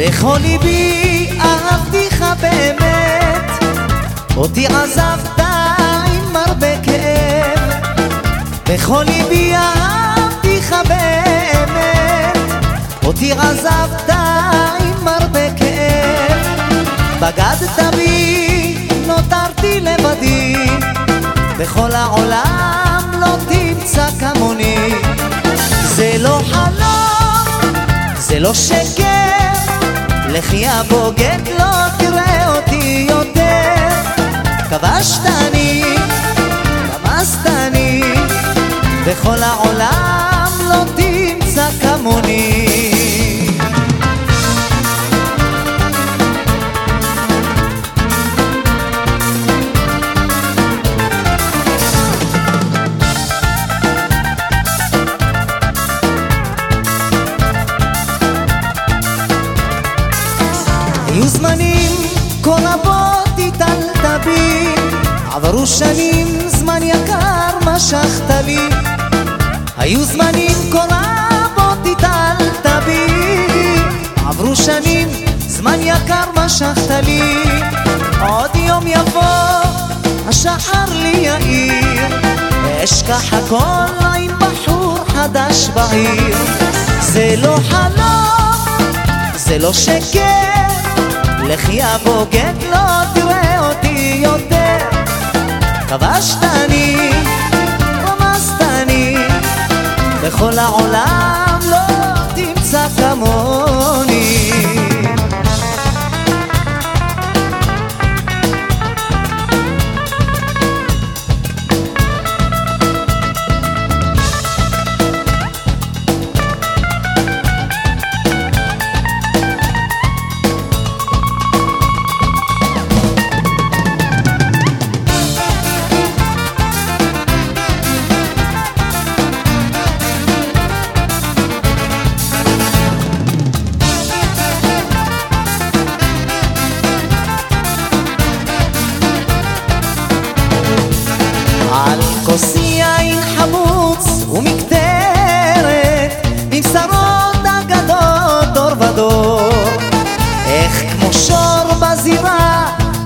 בכל ליבי אהבתיך באמת, אותי עזבת עם הרבה כאב. בכל ליבי אהבתיך באמת, אותי עזבת עם הרבה כאב. בגדת בי, נותרתי לבדי, בכל העולם לא תמצא כמוני. זה לא חלום, זה לא שקר, לכי הבוגד לא תראה אותי יותר. כבשתני, רמזתני, בכל העולם עברו שנים זמן יקר משכת לי. היו זמנים כה רבות הטלת בי, עברו שנים זמן יקר משכת לי. עוד יום יבוא, השחר לי יאיר, אשכח הכל עם בחור חדש בעיר. זה לא חלום, זה לא שקר, לכי הבוגד לא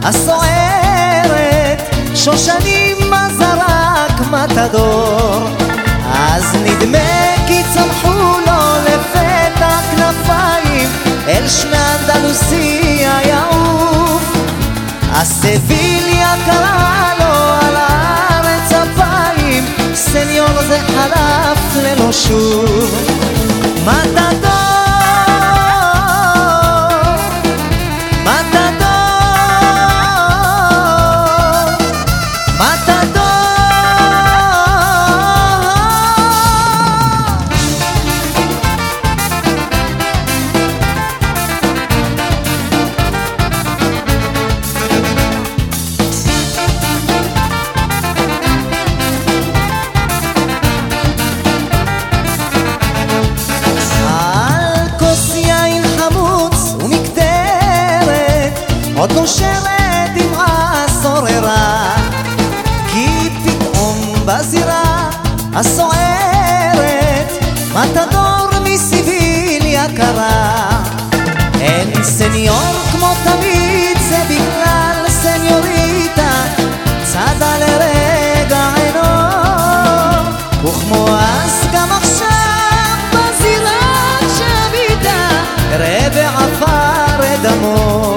הסוערת, שושנים מה זרק מתדור. אז נדמה כי צמחו לו לפתע כנפיים, אל שני אנדלוסיה יעוף. אז סביליה קרא לו על הארץ אפיים, סניור זה חלף ללא שוב. עוד נושרת דמעה שוררה, כי פתאום בזירה הסוערת, מתדור מסיביליה קרה. אין סניור כמו תמיד, זה בגלל סניוריטה, צדה לרגע עינו, וכמו אז גם עכשיו בזירה שביתה, ראה בעפר את דמו.